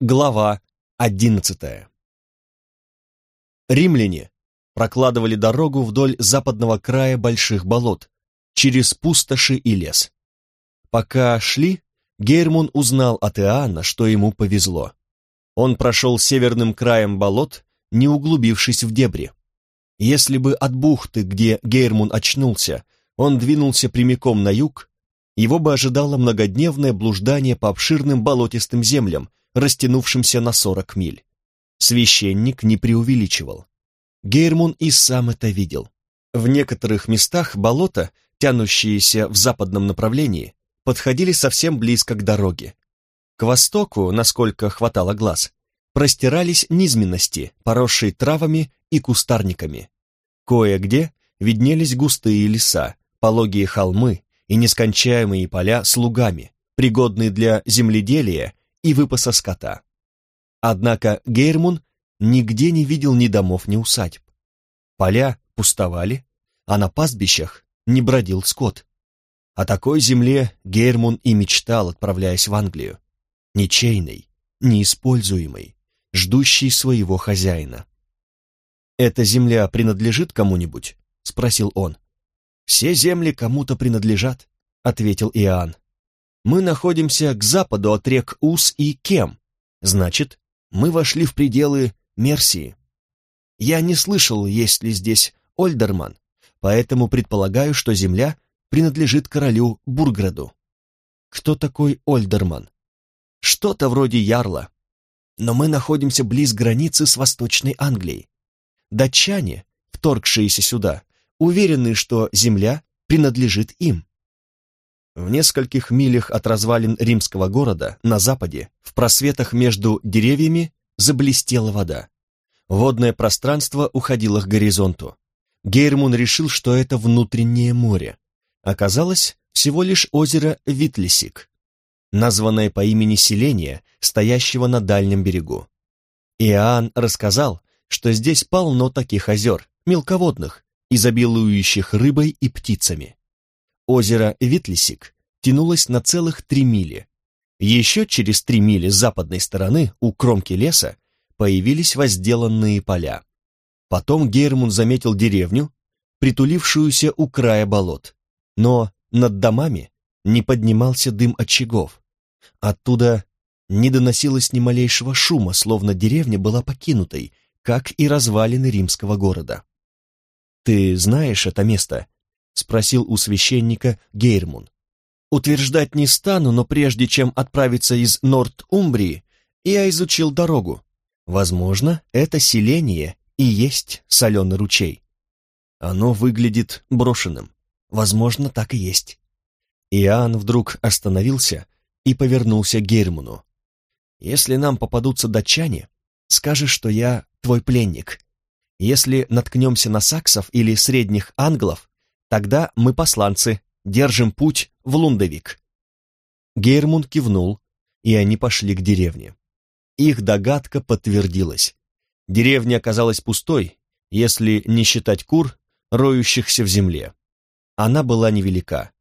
Глава одиннадцатая Римляне прокладывали дорогу вдоль западного края больших болот, через пустоши и лес. Пока шли, Гейрмун узнал от Иоанна, что ему повезло. Он прошел северным краем болот, не углубившись в дебри. Если бы от бухты, где Гейрмун очнулся, он двинулся прямиком на юг, его бы ожидало многодневное блуждание по обширным болотистым землям, растянувшимся на сорок миль. Священник не преувеличивал. Гейрмун и сам это видел. В некоторых местах болота, тянущиеся в западном направлении, подходили совсем близко к дороге. К востоку, насколько хватало глаз, простирались низменности, поросшие травами и кустарниками. Кое-где виднелись густые леса, пологие холмы и нескончаемые поля с лугами, пригодные для земледелия и выпаса скота. Однако Гейрмун нигде не видел ни домов, ни усадьб. Поля пустовали, а на пастбищах не бродил скот. О такой земле Гейрмун и мечтал, отправляясь в Англию. Ничейной, неиспользуемой, ждущей своего хозяина. «Эта земля принадлежит кому-нибудь?» — спросил он. «Все земли кому-то принадлежат», — ответил Иоанн мы находимся к западу от рек Ус и Кем. Значит, мы вошли в пределы Мерсии. Я не слышал, есть ли здесь Ольдерман, поэтому предполагаю, что земля принадлежит королю Бурграду. Кто такой Ольдерман? Что-то вроде ярла. Но мы находимся близ границы с Восточной Англией. Датчане, вторгшиеся сюда, уверены, что земля принадлежит им. В нескольких милях от развалин римского города, на западе, в просветах между деревьями, заблестела вода. Водное пространство уходило к горизонту. Гейрмун решил, что это внутреннее море. Оказалось, всего лишь озеро Витлисик, названное по имени селения, стоящего на дальнем берегу. Иоанн рассказал, что здесь полно таких озер, мелководных, изобилующих рыбой и птицами. Озеро Витлисик тянулось на целых три мили. Еще через три мили с западной стороны, у кромки леса, появились возделанные поля. Потом Гермун заметил деревню, притулившуюся у края болот. Но над домами не поднимался дым очагов. Оттуда не доносилось ни малейшего шума, словно деревня была покинутой, как и развалины римского города. «Ты знаешь это место?» — спросил у священника Гейрмун. «Утверждать не стану, но прежде чем отправиться из Норт-Умбрии, я изучил дорогу. Возможно, это селение и есть соленый ручей. Оно выглядит брошенным. Возможно, так и есть». Иоанн вдруг остановился и повернулся к Гейрмуну. «Если нам попадутся датчане, скажешь, что я твой пленник. Если наткнемся на саксов или средних англов, Тогда мы посланцы, держим путь в Лундовик. Гейрмунд кивнул, и они пошли к деревне. Их догадка подтвердилась. Деревня оказалась пустой, если не считать кур, роющихся в земле. Она была невелика.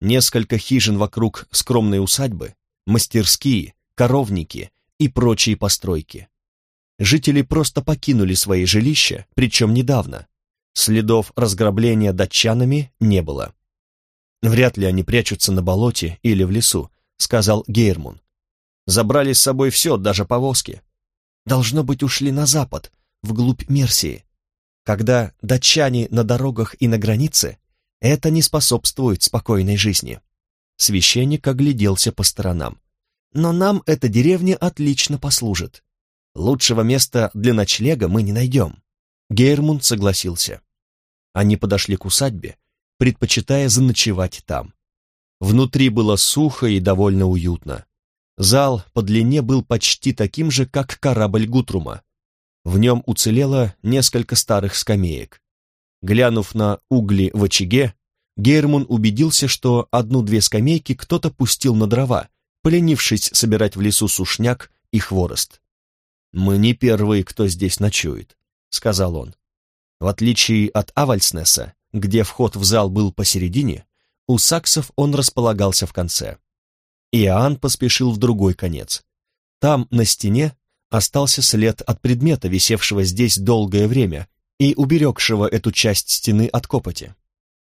Несколько хижин вокруг скромной усадьбы, мастерские, коровники и прочие постройки. Жители просто покинули свои жилища, причем недавно, Следов разграбления датчанами не было. «Вряд ли они прячутся на болоте или в лесу», — сказал Гейрмун. «Забрали с собой все, даже повозки. Должно быть, ушли на запад, вглубь Мерсии. Когда датчане на дорогах и на границе, это не способствует спокойной жизни». Священник огляделся по сторонам. «Но нам эта деревня отлично послужит. Лучшего места для ночлега мы не найдем». Гейрмунд согласился. Они подошли к усадьбе, предпочитая заночевать там. Внутри было сухо и довольно уютно. Зал по длине был почти таким же, как корабль Гутрума. В нем уцелело несколько старых скамеек. Глянув на угли в очаге, Гейрмун убедился, что одну-две скамейки кто-то пустил на дрова, поленившись собирать в лесу сушняк и хворост. «Мы не первые, кто здесь ночует», сказал он. В отличие от Авальснеса, где вход в зал был посередине, у саксов он располагался в конце. Иоанн поспешил в другой конец. Там, на стене, остался след от предмета, висевшего здесь долгое время и уберегшего эту часть стены от копоти.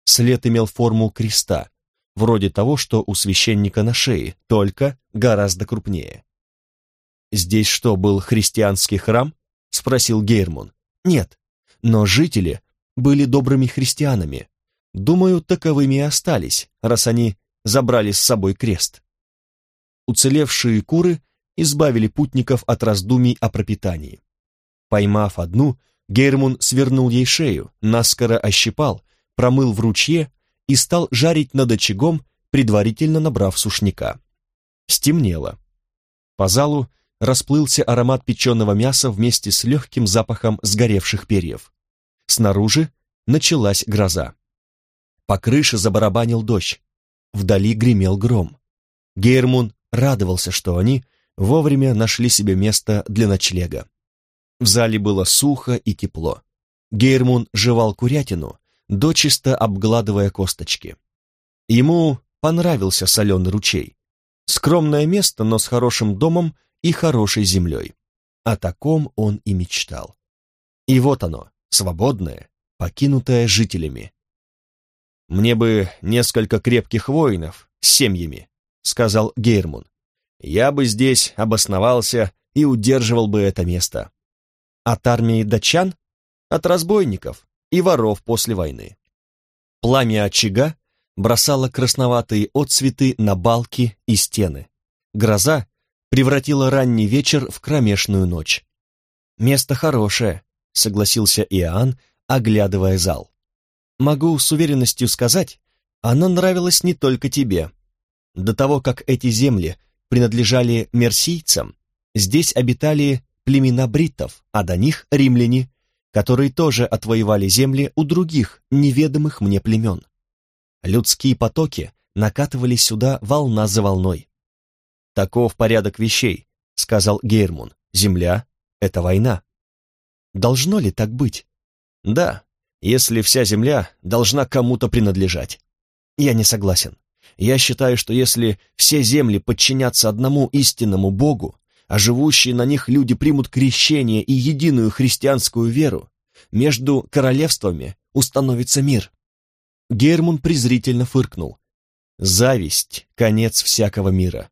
След имел форму креста, вроде того, что у священника на шее, только гораздо крупнее. «Здесь что, был христианский храм?» — спросил Гейрмун. «Нет, но жители были добрыми христианами. Думаю, таковыми и остались, раз они забрали с собой крест». Уцелевшие куры избавили путников от раздумий о пропитании. Поймав одну, Гейрмун свернул ей шею, наскоро ощипал, промыл в ручье и стал жарить над очагом, предварительно набрав сушняка. Стемнело. По залу расплылся аромат печеного мяса вместе с легким запахом сгоревших перьев. Снаружи началась гроза. По крыше забарабанил дождь. Вдали гремел гром. Гейрмун радовался, что они вовремя нашли себе место для ночлега. В зале было сухо и тепло. Гейрмун жевал курятину, дочисто обгладывая косточки. Ему понравился соленый ручей. Скромное место, но с хорошим домом и хорошей землей. О таком он и мечтал. И вот оно, свободное, покинутое жителями. «Мне бы несколько крепких воинов с семьями», — сказал Гейрмун. «Я бы здесь обосновался и удерживал бы это место». «От армии датчан?» «От разбойников и воров после войны». Пламя очага бросало красноватые отцветы на балки и стены. Гроза превратила ранний вечер в кромешную ночь. «Место хорошее», — согласился Иоанн, оглядывая зал. «Могу с уверенностью сказать, оно нравилось не только тебе. До того, как эти земли принадлежали мерсийцам, здесь обитали племена бриттов, а до них римляне, которые тоже отвоевали земли у других неведомых мне племен. Людские потоки накатывали сюда волна за волной. «Таков порядок вещей», — сказал Гейрмун. «Земля — это война». Должно ли так быть? Да, если вся земля должна кому-то принадлежать. Я не согласен. Я считаю, что если все земли подчинятся одному истинному Богу, а живущие на них люди примут крещение и единую христианскую веру, между королевствами установится мир. Гермун презрительно фыркнул. Зависть — конец всякого мира.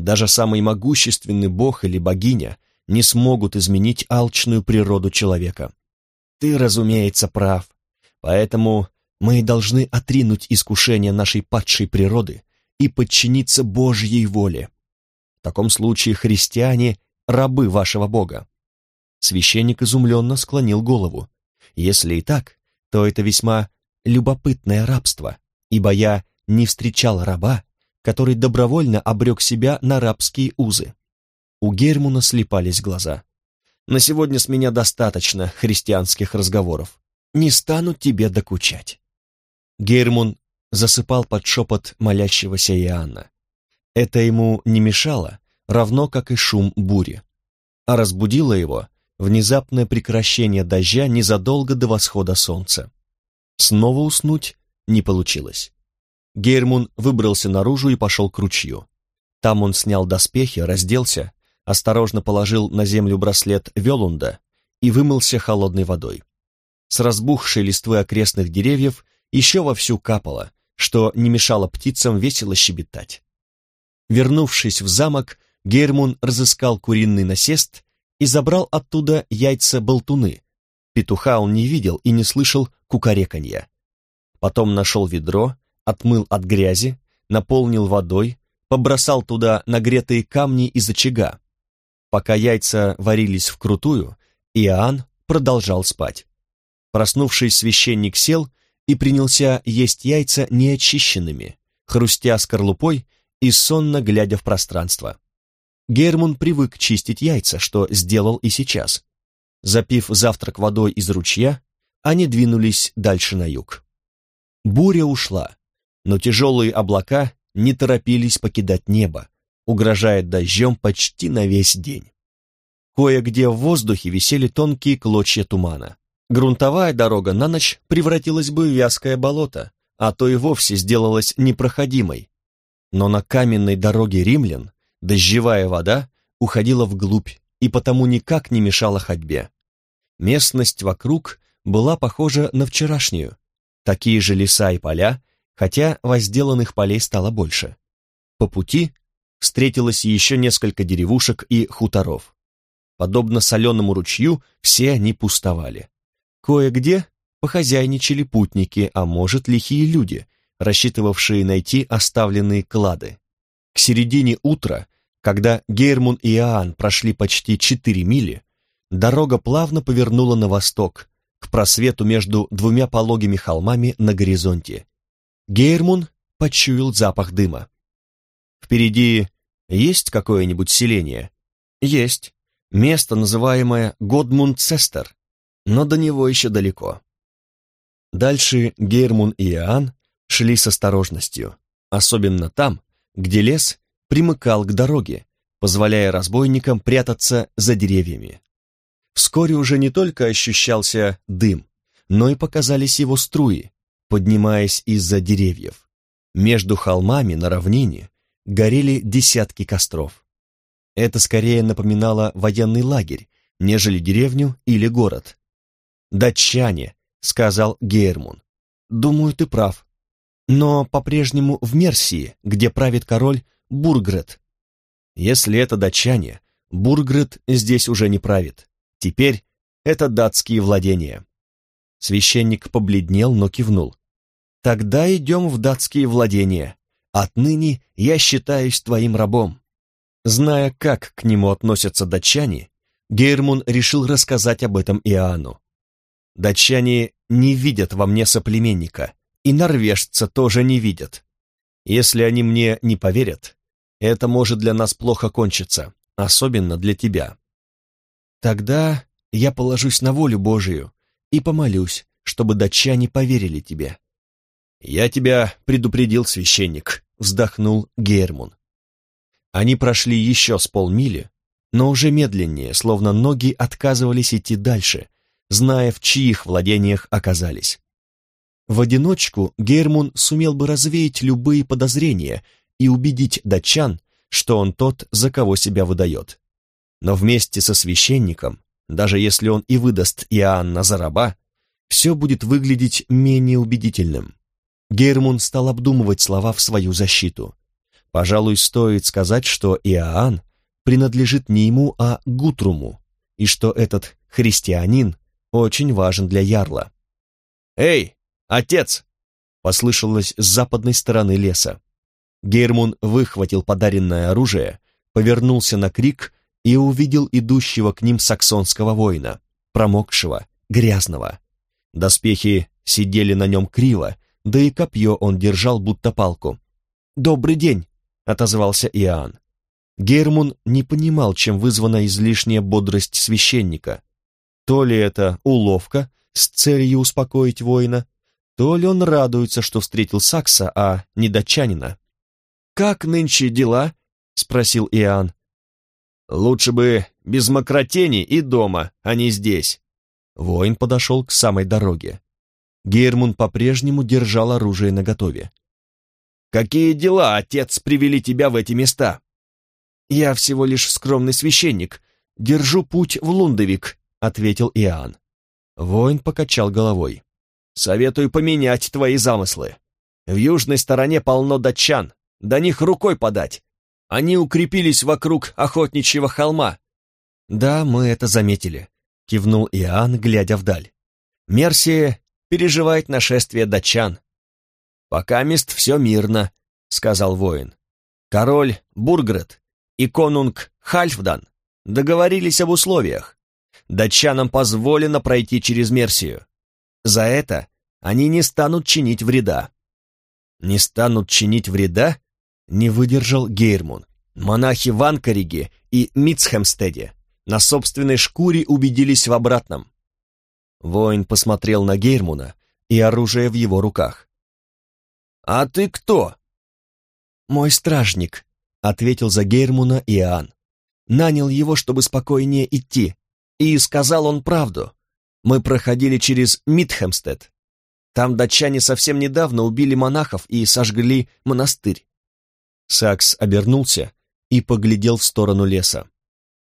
Даже самый могущественный бог или богиня не смогут изменить алчную природу человека. Ты, разумеется, прав. Поэтому мы должны отринуть искушение нашей падшей природы и подчиниться Божьей воле. В таком случае христиане — рабы вашего Бога. Священник изумленно склонил голову. Если и так, то это весьма любопытное рабство, ибо я не встречал раба, который добровольно обрек себя на рабские узы. У Гермуна слепались глаза. «На сегодня с меня достаточно христианских разговоров. Не стану тебе докучать». Гермун засыпал под шепот молящегося Иоанна. Это ему не мешало, равно как и шум бури. А разбудило его внезапное прекращение дождя незадолго до восхода солнца. Снова уснуть не получилось. Гейрмун выбрался наружу и пошел к ручью. Там он снял доспехи, разделся, осторожно положил на землю браслет Велунда и вымылся холодной водой. С разбухшей листвы окрестных деревьев еще вовсю капало, что не мешало птицам весело щебетать. Вернувшись в замок, Гейрмун разыскал куриный насест и забрал оттуда яйца-болтуны. Петуха он не видел и не слышал кукареканья. Потом нашел ведро, отмыл от грязи, наполнил водой, побросал туда нагретые камни из очага. Пока яйца варились вкрутую, Иоанн продолжал спать. Проснувшись, священник сел и принялся есть яйца неочищенными, хрустя скорлупой и сонно глядя в пространство. Гермун привык чистить яйца, что сделал и сейчас. Запив завтрак водой из ручья, они двинулись дальше на юг. Буря ушла, но тяжелые облака не торопились покидать небо, угрожая дождем почти на весь день. Кое-где в воздухе висели тонкие клочья тумана. Грунтовая дорога на ночь превратилась бы в вязкое болото, а то и вовсе сделалась непроходимой. Но на каменной дороге римлян дождевая вода уходила вглубь и потому никак не мешала ходьбе. Местность вокруг была похожа на вчерашнюю. Такие же леса и поля, хотя возделанных полей стало больше. По пути встретилось еще несколько деревушек и хуторов. Подобно соленому ручью, все они пустовали. Кое-где похозяйничали путники, а может, лихие люди, рассчитывавшие найти оставленные клады. К середине утра, когда Гейрмун и Иоанн прошли почти четыре мили, дорога плавно повернула на восток, к просвету между двумя пологими холмами на горизонте. Гейрмун почуял запах дыма. «Впереди есть какое-нибудь селение?» «Есть. Место, называемое Годмунд-Цестер, но до него еще далеко». Дальше Гейрмун и Иоанн шли с осторожностью, особенно там, где лес примыкал к дороге, позволяя разбойникам прятаться за деревьями. Вскоре уже не только ощущался дым, но и показались его струи, поднимаясь из-за деревьев. Между холмами на равнине горели десятки костров. Это скорее напоминало военный лагерь, нежели деревню или город. «Датчане», — сказал Гейрмун. «Думаю, ты прав. Но по-прежнему в Мерсии, где правит король Бургрет. Если это датчане, Бургрет здесь уже не правит. Теперь это датские владения. Священник побледнел, но кивнул. Тогда идем в датские владения. Отныне я считаюсь твоим рабом. Зная, как к нему относятся датчане, Гейрмун решил рассказать об этом Иоанну. Датчане не видят во мне соплеменника, и норвежца тоже не видят. Если они мне не поверят, это может для нас плохо кончиться, особенно для тебя. Тогда я положусь на волю Божию и помолюсь, чтобы датчане поверили тебе. Я тебя предупредил, священник, вздохнул Гермун. Они прошли еще с полмили, но уже медленнее, словно ноги отказывались идти дальше, зная, в чьих владениях оказались. В одиночку Гермун сумел бы развеять любые подозрения и убедить датчан, что он тот, за кого себя выдает. Но вместе со священником, даже если он и выдаст Иоанна за раба, все будет выглядеть менее убедительным. Гермун стал обдумывать слова в свою защиту. Пожалуй, стоит сказать, что Иоанн принадлежит не ему, а Гутруму, и что этот христианин очень важен для ярла. «Эй, отец!» — послышалось с западной стороны леса. Гермун выхватил подаренное оружие, повернулся на крик и увидел идущего к ним саксонского воина, промокшего, грязного. Доспехи сидели на нем криво, да и копье он держал будто палку. «Добрый день!» — отозвался Иоанн. Гермун не понимал, чем вызвана излишняя бодрость священника. То ли это уловка с целью успокоить воина, то ли он радуется, что встретил Сакса, а не датчанина. «Как нынче дела?» — спросил Иоанн. Лучше бы без мокротени и дома, а не здесь. Воин подошел к самой дороге. Гермун по-прежнему держал оружие наготове. «Какие дела, отец, привели тебя в эти места?» «Я всего лишь скромный священник. Держу путь в Лундовик», — ответил Иоанн. Воин покачал головой. «Советую поменять твои замыслы. В южной стороне полно датчан, до них рукой подать. Они укрепились вокруг охотничьего холма. Да, мы это заметили, кивнул Иоанн, глядя вдаль. Мерсия переживает нашествие датчан. Пока мест все мирно, сказал воин. Король Бургрет и конунг Хальфдан договорились об условиях. Датчанам позволено пройти через Мерсию. За это они не станут чинить вреда. Не станут чинить вреда? не выдержал Гейрмун. Монахи в Анкариге и Митцхемстеде на собственной шкуре убедились в обратном. Воин посмотрел на Гейрмуна и оружие в его руках. «А ты кто?» «Мой стражник», — ответил за Гейрмуна Иоанн. «Нанял его, чтобы спокойнее идти, и сказал он правду. Мы проходили через Митхемстед. Там датчане совсем недавно убили монахов и сожгли монастырь. Сакс обернулся и поглядел в сторону леса.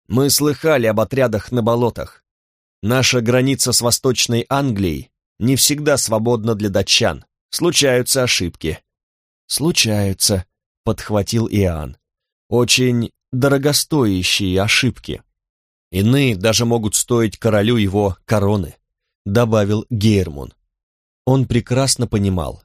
Мы слыхали об отрядах на болотах. Наша граница с Восточной Англией не всегда свободна для датчан. Случаются ошибки». «Случаются», — подхватил Иоанн. «Очень дорогостоящие ошибки. Иные даже могут стоить королю его короны», — добавил Гейрмун. Он прекрасно понимал.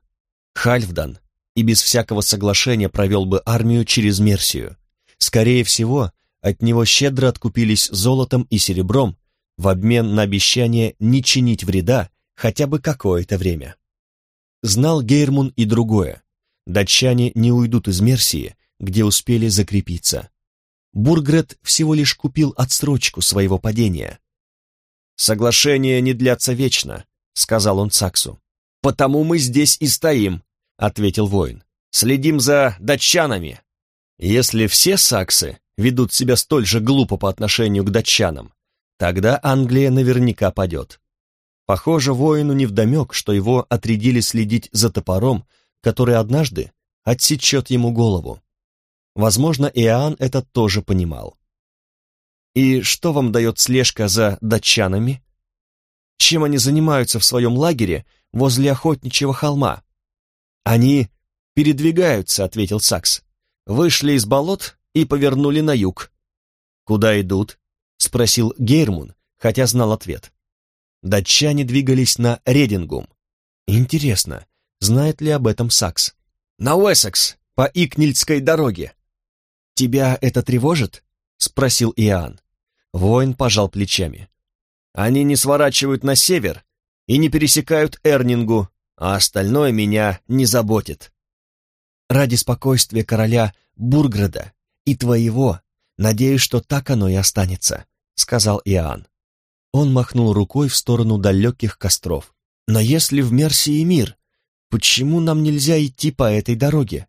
Хальфдан и без всякого соглашения провел бы армию через Мерсию. Скорее всего, от него щедро откупились золотом и серебром в обмен на обещание не чинить вреда хотя бы какое-то время. Знал Гейрмун и другое. Датчане не уйдут из Мерсии, где успели закрепиться. Бургрет всего лишь купил отсрочку своего падения. «Соглашения не длятся вечно», — сказал он Саксу. «Потому мы здесь и стоим», — ответил воин. «Следим за датчанами». Если все саксы ведут себя столь же глупо по отношению к датчанам, тогда Англия наверняка падет. Похоже, воину невдомек, что его отрядили следить за топором, который однажды отсечет ему голову. Возможно, Иоанн это тоже понимал. «И что вам дает слежка за датчанами? Чем они занимаются в своем лагере возле охотничьего холма?» «Они передвигаются», — ответил Сакс. «Вышли из болот и повернули на юг». «Куда идут?» — спросил Гейрмун, хотя знал ответ. Датчане двигались на Редингум. Интересно, знает ли об этом Сакс? «На Уэссекс, по Икнильдской дороге». «Тебя это тревожит?» — спросил Иоанн. Воин пожал плечами. «Они не сворачивают на север и не пересекают Эрнингу, а остальное меня не заботит». «Ради спокойствия короля Бурграда и твоего, надеюсь, что так оно и останется», — сказал Иоанн. Он махнул рукой в сторону далеких костров. «Но если в Мерсии мир, почему нам нельзя идти по этой дороге?»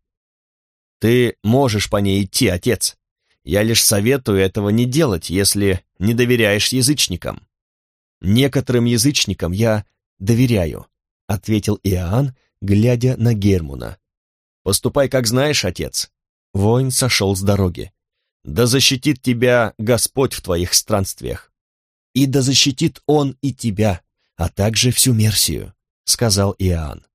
«Ты можешь по ней идти, отец. Я лишь советую этого не делать, если не доверяешь язычникам». «Некоторым язычникам я доверяю», — ответил Иоанн, глядя на Гермуна. «Поступай, как знаешь, отец». Воин сошел с дороги. «Да защитит тебя Господь в твоих странствиях» и да защитит он и тебя, а также всю Мерсию», — сказал Иоанн.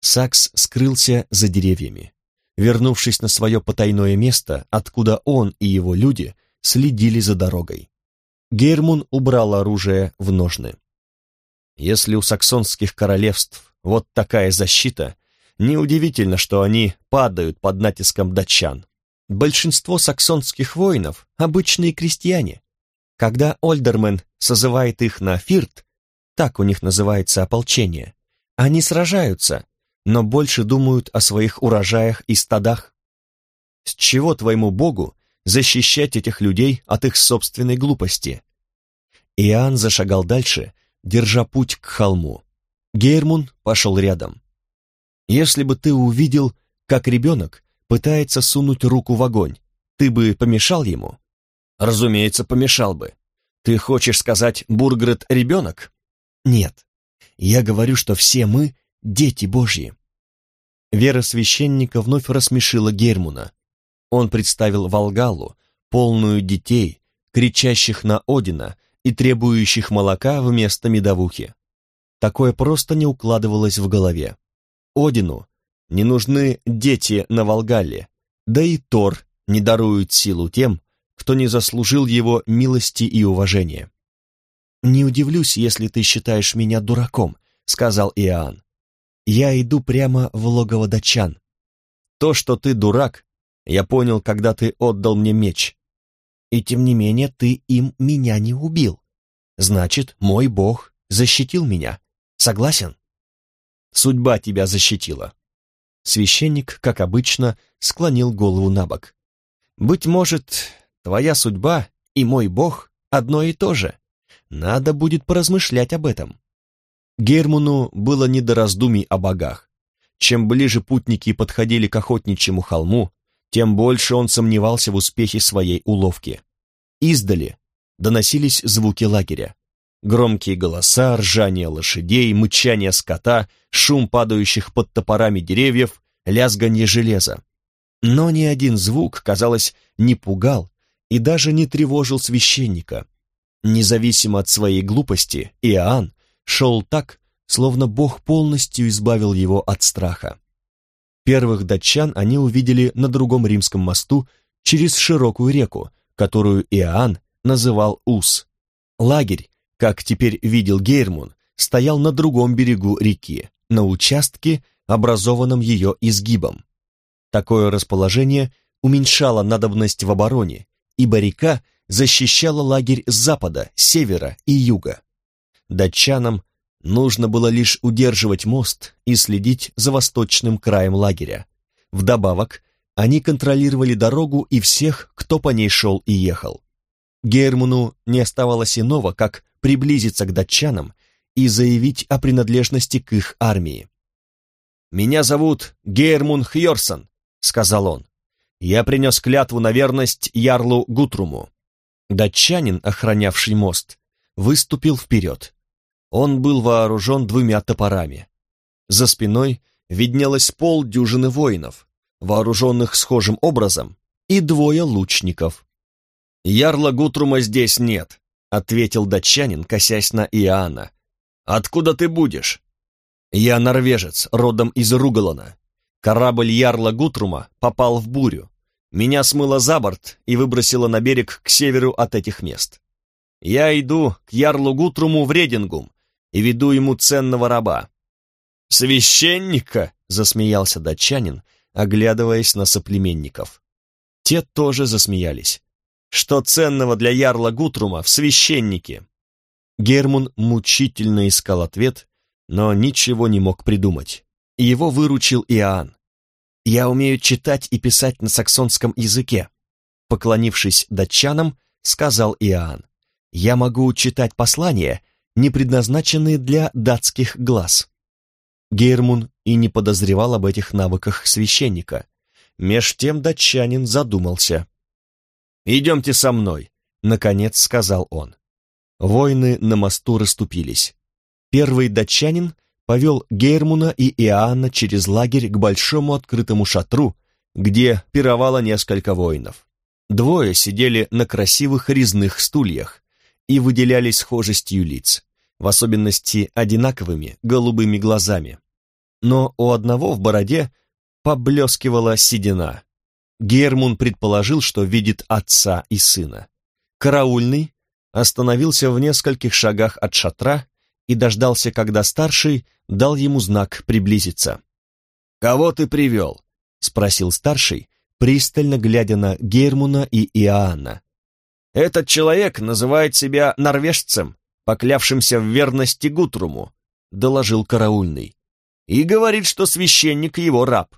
Сакс скрылся за деревьями. Вернувшись на свое потайное место, откуда он и его люди следили за дорогой. Гермун убрал оружие в ножны. Если у саксонских королевств вот такая защита, неудивительно, что они падают под натиском датчан. Большинство саксонских воинов — обычные крестьяне, когда Ольдермен созывает их на фирт, так у них называется ополчение, они сражаются, но больше думают о своих урожаях и стадах. С чего твоему богу защищать этих людей от их собственной глупости? Иоанн зашагал дальше, держа путь к холму. Гейрмун пошел рядом. Если бы ты увидел, как ребенок пытается сунуть руку в огонь, ты бы помешал ему? Разумеется, помешал бы. Ты хочешь сказать, Бургрет ребенок? Нет. Я говорю, что все мы — дети Божьи. Вера священника вновь рассмешила Гермуна. Он представил Волгалу, полную детей, кричащих на Одина и требующих молока вместо медовухи. Такое просто не укладывалось в голове. Одину не нужны дети на Волгале, да и Тор не дарует силу тем, кто не заслужил его милости и уважения. «Не удивлюсь, если ты считаешь меня дураком», — сказал Иоанн. «Я иду прямо в логово датчан. То, что ты дурак, я понял, когда ты отдал мне меч. И тем не менее ты им меня не убил. Значит, мой бог защитил меня. Согласен?» «Судьба тебя защитила». Священник, как обычно, склонил голову на бок. «Быть может, Твоя судьба и мой Бог одно и то же. Надо будет поразмышлять об этом. Герману было не до раздумий о богах. Чем ближе путники подходили к охотничьему холму, тем больше он сомневался в успехе своей уловки. Издали доносились звуки лагеря. Громкие голоса, ржание лошадей, мычание скота, шум падающих под топорами деревьев, лязганье железа. Но ни один звук, казалось, не пугал и даже не тревожил священника. Независимо от своей глупости, Иоанн шел так, словно Бог полностью избавил его от страха. Первых датчан они увидели на другом римском мосту через широкую реку, которую Иоанн называл Ус. Лагерь, как теперь видел Гейрмун, стоял на другом берегу реки, на участке, образованном ее изгибом. Такое расположение уменьшало надобность в обороне, ибо река защищала лагерь с запада, севера и юга. Датчанам нужно было лишь удерживать мост и следить за восточным краем лагеря. Вдобавок, они контролировали дорогу и всех, кто по ней шел и ехал. Герману не оставалось иного, как приблизиться к датчанам и заявить о принадлежности к их армии. «Меня зовут Гермун Хьорсон», — сказал он. «Я принес клятву на верность Ярлу Гутруму». Датчанин, охранявший мост, выступил вперед. Он был вооружен двумя топорами. За спиной виднелось полдюжины воинов, вооруженных схожим образом, и двое лучников. «Ярла Гутрума здесь нет», — ответил датчанин, косясь на Иоанна. «Откуда ты будешь?» «Я норвежец, родом из Ругалана. Корабль Ярла Гутрума попал в бурю. Меня смыло за борт и выбросило на берег к северу от этих мест. Я иду к Ярлу Гутруму в Редингум и веду ему ценного раба». «Священника!» — засмеялся датчанин, оглядываясь на соплеменников. Те тоже засмеялись. «Что ценного для ярла Гутрума в священнике?» Гермун мучительно искал ответ, но ничего не мог придумать. Его выручил Иоанн. «Я умею читать и писать на саксонском языке», поклонившись датчанам, сказал Иоанн. «Я могу читать послания не предназначенные для датских глаз. Гейрмун и не подозревал об этих навыках священника. Меж тем датчанин задумался. «Идемте со мной», — наконец сказал он. Воины на мосту расступились. Первый датчанин повел Гейрмуна и Иоанна через лагерь к большому открытому шатру, где пировало несколько воинов. Двое сидели на красивых резных стульях, и выделялись схожестью лиц, в особенности одинаковыми голубыми глазами. Но у одного в бороде поблескивала седина. Гермун предположил, что видит отца и сына. Караульный остановился в нескольких шагах от шатра и дождался, когда старший дал ему знак приблизиться. «Кого ты привел?» — спросил старший, пристально глядя на Гермуна и Иоанна, этот человек называет себя норвежцем, поклявшимся в верности Гутруму, доложил караульный, и говорит, что священник его раб.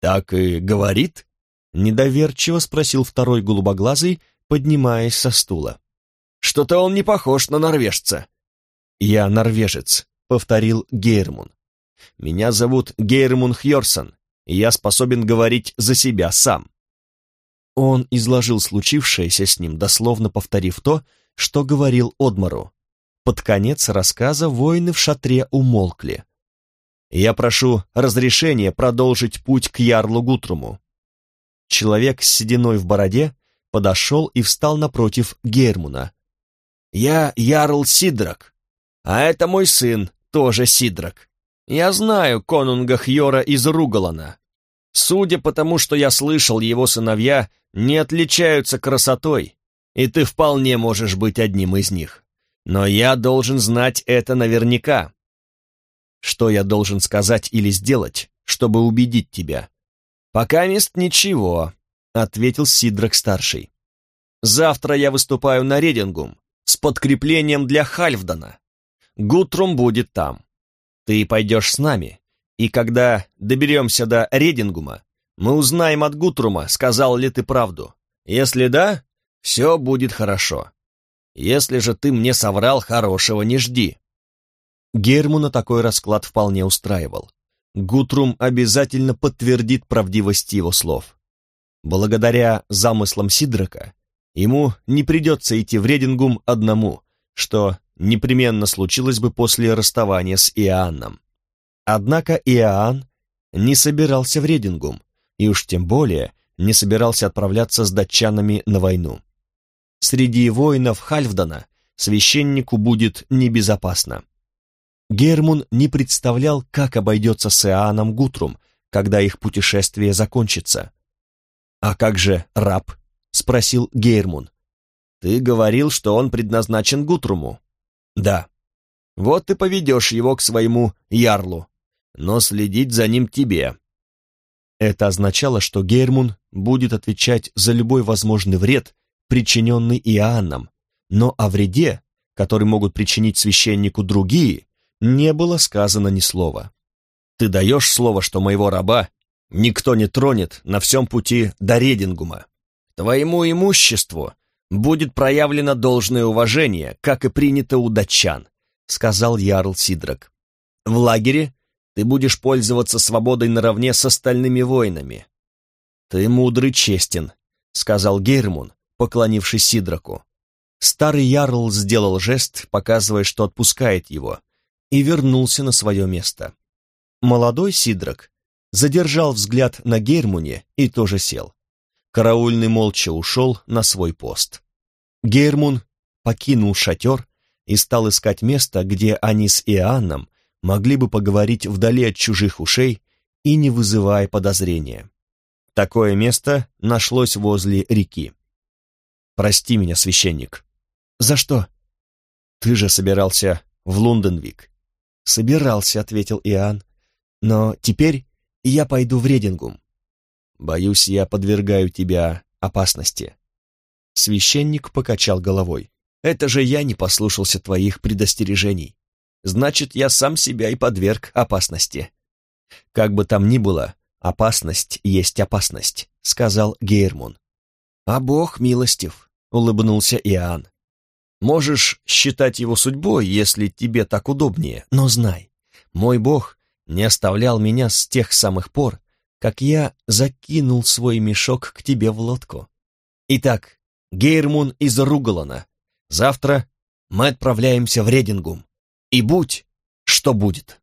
Так и говорит? Недоверчиво спросил второй голубоглазый, поднимаясь со стула. Что-то он не похож на норвежца. Я норвежец, повторил Гейрмун. Меня зовут Гейрмун Хьорсон, и я способен говорить за себя сам. Он изложил случившееся с ним, дословно повторив то, что говорил Одмару. Под конец рассказа воины в шатре умолкли. «Я прошу разрешения продолжить путь к Ярлу Гутруму». Человек с сединой в бороде подошел и встал напротив Гермуна. «Я Ярл Сидрак, а это мой сын, тоже Сидрак. Я знаю конунга Хьора из Ругалана. Судя по тому, что я слышал, его сыновья не отличаются красотой, и ты вполне можешь быть одним из них. Но я должен знать это наверняка. Что я должен сказать или сделать, чтобы убедить тебя? Пока мест ничего, ответил Сидрак-старший. Завтра я выступаю на Редингум с подкреплением для Хальфдана. Гутрум будет там. Ты пойдешь с нами, и когда доберемся до Редингума, мы узнаем от Гутрума, сказал ли ты правду. Если да, все будет хорошо. Если же ты мне соврал, хорошего не жди». Гермуна такой расклад вполне устраивал. Гутрум обязательно подтвердит правдивость его слов. Благодаря замыслам Сидрака ему не придется идти в Редингум одному, что непременно случилось бы после расставания с Иоанном. Однако Иоанн не собирался в Редингум, и уж тем более не собирался отправляться с датчанами на войну. Среди воинов Хальфдана священнику будет небезопасно. Гермун не представлял, как обойдется с Иоанном Гутрум, когда их путешествие закончится. «А как же раб?» — спросил Гейрмун. «Ты говорил, что он предназначен Гутруму». «Да». «Вот ты поведешь его к своему ярлу, но следить за ним тебе». Это означало, что Гейрмун будет отвечать за любой возможный вред, причиненный Иоанном, но о вреде, который могут причинить священнику другие, не было сказано ни слова. «Ты даешь слово, что моего раба никто не тронет на всем пути до Редингума. Твоему имуществу будет проявлено должное уважение, как и принято у датчан», сказал Ярл Сидрак. «В лагере ты будешь пользоваться свободой наравне с остальными воинами». «Ты мудрый честен», — сказал Гейрмун, поклонившись Сидраку. Старый Ярл сделал жест, показывая, что отпускает его, и вернулся на свое место. Молодой Сидрак задержал взгляд на Гейрмуне и тоже сел. Караульный молча ушел на свой пост. Гейрмун покинул шатер и стал искать место, где они с Иоанном могли бы поговорить вдали от чужих ушей и не вызывая подозрения. Такое место нашлось возле реки. «Прости меня, священник». «За что?» «Ты же собирался в Лондонвик». «Собирался», — ответил Иоанн. «Но теперь я пойду в Редингум. Боюсь, я подвергаю тебя опасности». Священник покачал головой. «Это же я не послушался твоих предостережений значит, я сам себя и подверг опасности. Как бы там ни было, опасность есть опасность, сказал Гейрмун. А Бог милостив, улыбнулся Иоанн. Можешь считать его судьбой, если тебе так удобнее, но знай, мой Бог не оставлял меня с тех самых пор, как я закинул свой мешок к тебе в лодку. Итак, Гейрмун из Ругалана. Завтра мы отправляемся в Редингум и будь, что будет.